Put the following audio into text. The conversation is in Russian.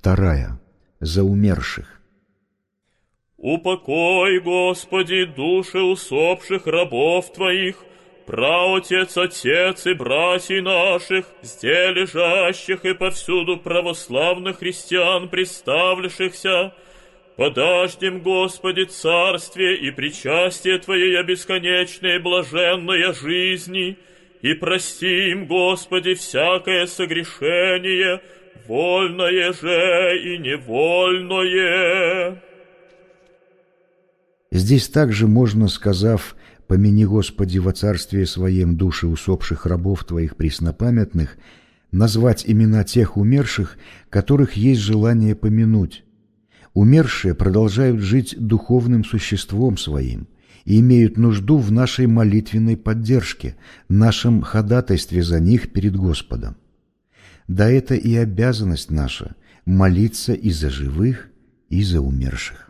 Вторая. За умерших. Упокой, Господи, души усопших рабов Твоих, праотец, отец и братьев наших, здесь лежащих и повсюду православных христиан, представившихся, подождем, Господи, царствие и причастие Твоей бесконечной блаженной жизни, и простим, Господи, всякое согрешение, вольное же и невольное. Здесь также можно, сказав «Помяни, Господи, во царствие Своем души усопших рабов Твоих преснопамятных», назвать имена тех умерших, которых есть желание помянуть. Умершие продолжают жить духовным существом своим и имеют нужду в нашей молитвенной поддержке, нашем ходатайстве за них перед Господом. Да это и обязанность наша – молиться и за живых, и за умерших.